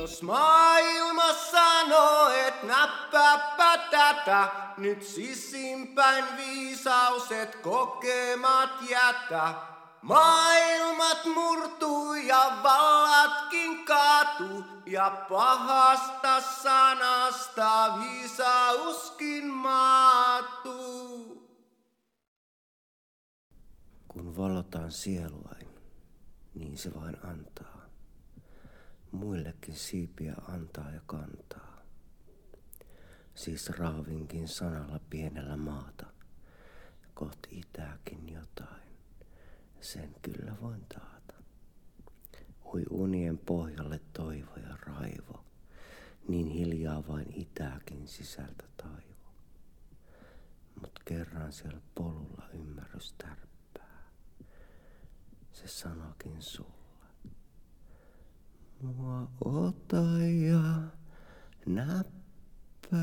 Jos maailma sanoo, et näppääpä tätä, nyt sisimpäin viisaus, et kokemat jätä. Maailmat murtuu ja vallatkin kaatuu, ja pahasta sanasta viisauskin maatuu. Kun valotaan sieluain, niin se vain antaa. Muillekin siipiä antaa ja kantaa. Siis raavinkin sanalla pienellä maata. Kohti itääkin jotain. Sen kyllä voin taata. Ui unien pohjalle toivo ja raivo. Niin hiljaa vain itääkin sisältä taivo. Mut kerran siellä polulla ymmärrys tärppää. Se sanokin sulle. Mua ota ja näppää.